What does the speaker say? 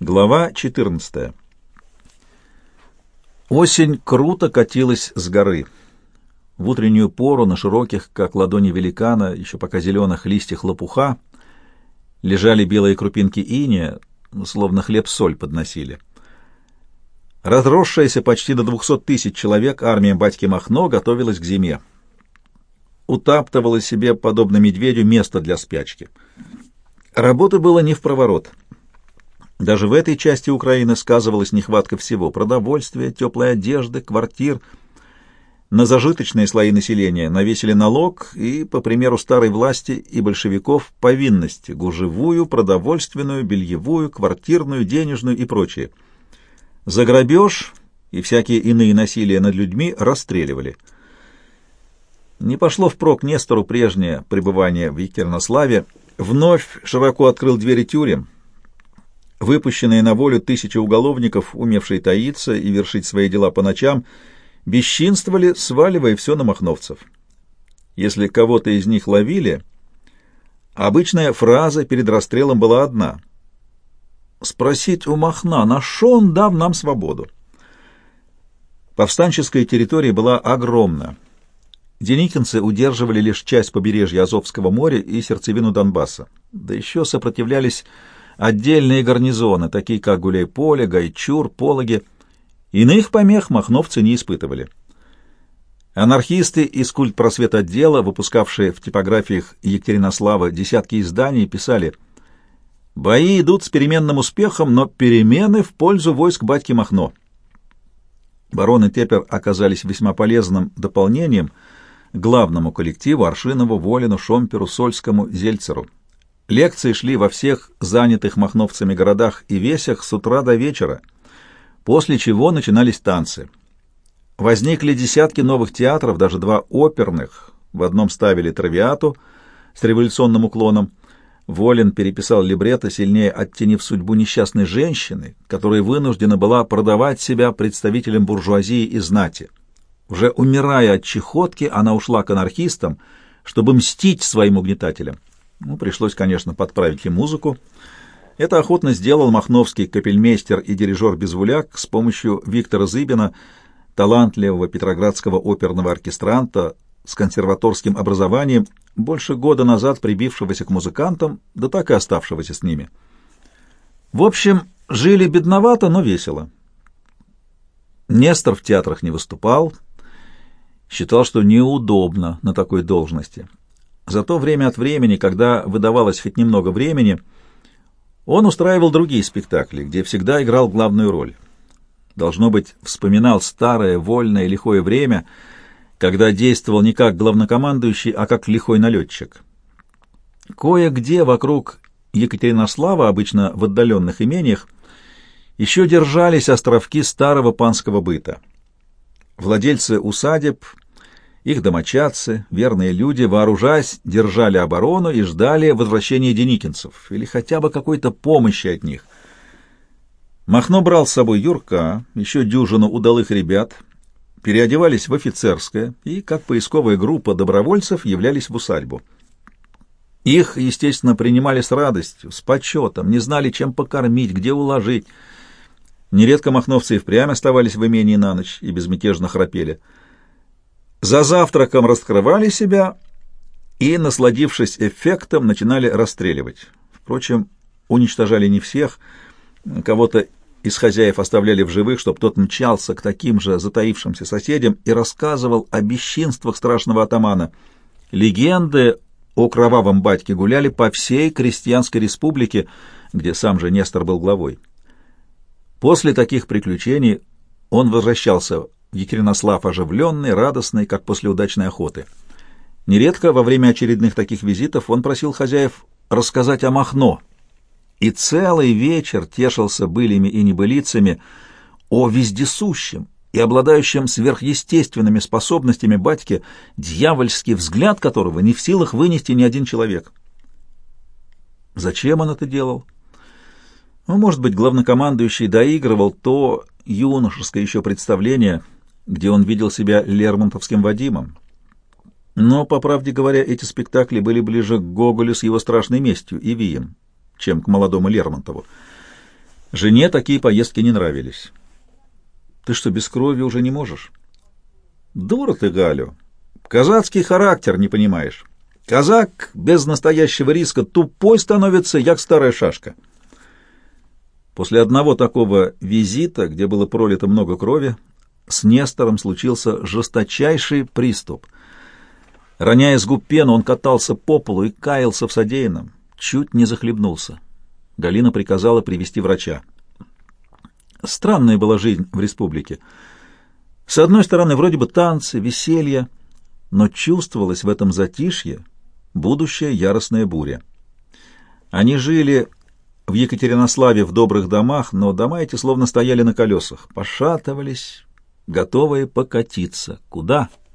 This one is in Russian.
Глава 14. Осень круто катилась с горы. В утреннюю пору на широких, как ладони великана, еще пока зеленых листьях лопуха, лежали белые крупинки иния, словно хлеб-соль подносили. Разросшаяся почти до двухсот тысяч человек армия батьки Махно готовилась к зиме. Утаптывала себе, подобно медведю, место для спячки. Работы было не в проворот — даже в этой части Украины сказывалась нехватка всего — продовольствия, теплой одежды, квартир. На зажиточные слои населения навесили налог и, по примеру старой власти и большевиков, повинности — гужевую, продовольственную, бельевую, квартирную, денежную и прочее. За грабеж и всякие иные насилия над людьми расстреливали. Не пошло впрок Нестору прежнее пребывание в Екатеринославе, вновь широко открыл двери тюрем — Выпущенные на волю тысячи уголовников, умевшие таиться и вершить свои дела по ночам, бесчинствовали, сваливая все на махновцев. Если кого-то из них ловили, обычная фраза перед расстрелом была одна — спросить у Махна, на что он дав нам свободу. Повстанческая территория была огромна. Деникинцы удерживали лишь часть побережья Азовского моря и сердцевину Донбасса, да еще сопротивлялись отдельные гарнизоны, такие как Гуляй-Поле, Гайчур, Пологи. Иных помех махновцы не испытывали. Анархисты из культпросветотдела, выпускавшие в типографиях Екатеринослава десятки изданий, писали «Бои идут с переменным успехом, но перемены в пользу войск батьки Махно». Барон и Тепер оказались весьма полезным дополнением главному коллективу Аршинову, Волину, Шомперу, Сольскому, Зельцеру. Лекции шли во всех занятых махновцами городах и весях с утра до вечера, после чего начинались танцы. Возникли десятки новых театров, даже два оперных. В одном ставили «Травиату» с революционным уклоном. Волин переписал либретто, сильнее оттенив судьбу несчастной женщины, которая вынуждена была продавать себя представителям буржуазии и знати. Уже умирая от чехотки, она ушла к анархистам, чтобы мстить своим угнетателям. Ну, пришлось, конечно, подправить и музыку. Это охотно сделал махновский капельмейстер и дирижер Безвуляк с помощью Виктора Зыбина, талантливого петроградского оперного оркестранта с консерваторским образованием, больше года назад прибившегося к музыкантам, да так и оставшегося с ними. В общем, жили бедновато, но весело. Нестор в театрах не выступал, считал, что неудобно на такой должности. Зато время от времени, когда выдавалось хоть немного времени, он устраивал другие спектакли, где всегда играл главную роль. Должно быть, вспоминал старое, вольное, лихое время, когда действовал не как главнокомандующий, а как лихой налетчик. Кое-где вокруг Екатеринослава, обычно в отдаленных имениях, еще держались островки старого панского быта. Владельцы усадеб их домочадцы, верные люди, вооружаясь, держали оборону и ждали возвращения деникинцев или хотя бы какой-то помощи от них. Махно брал с собой Юрка, еще дюжину удалых ребят, переодевались в офицерское и, как поисковая группа добровольцев, являлись в усадьбу. Их, естественно, принимали с радостью, с почетом, не знали, чем покормить, где уложить. Нередко махновцы и впрямь оставались в имении на ночь и безмятежно храпели — за завтраком раскрывали себя и, насладившись эффектом, начинали расстреливать. Впрочем, уничтожали не всех, кого-то из хозяев оставляли в живых, чтобы тот мчался к таким же затаившимся соседям и рассказывал о бесчинствах страшного атамана. Легенды о кровавом батьке гуляли по всей крестьянской республике, где сам же Нестор был главой. После таких приключений он возвращался Екатеринослав оживленный, радостный, как после удачной охоты. Нередко во время очередных таких визитов он просил хозяев рассказать о Махно, и целый вечер тешился былями и небылицами о вездесущем и обладающем сверхъестественными способностями батьке, дьявольский взгляд которого не в силах вынести ни один человек. Зачем он это делал? Ну, может быть, главнокомандующий доигрывал то юношеское еще представление — где он видел себя Лермонтовским Вадимом. Но, по правде говоря, эти спектакли были ближе к Гоголю с его страшной местью и Вием, чем к молодому Лермонтову. Жене такие поездки не нравились. Ты что, без крови уже не можешь? Дура ты, Галю. Казацкий характер не понимаешь. Казак без настоящего риска тупой становится, як старая шашка. После одного такого визита, где было пролито много крови, с Нестором случился жесточайший приступ. Роняя с губ пену, он катался по полу и каялся в содеянном. Чуть не захлебнулся. Галина приказала привести врача. Странная была жизнь в республике. С одной стороны, вроде бы танцы, веселье, но чувствовалось в этом затишье будущая яростная буря. Они жили в Екатеринославе в добрых домах, но дома эти словно стояли на колесах, пошатывались, готовые покатиться. Куда? —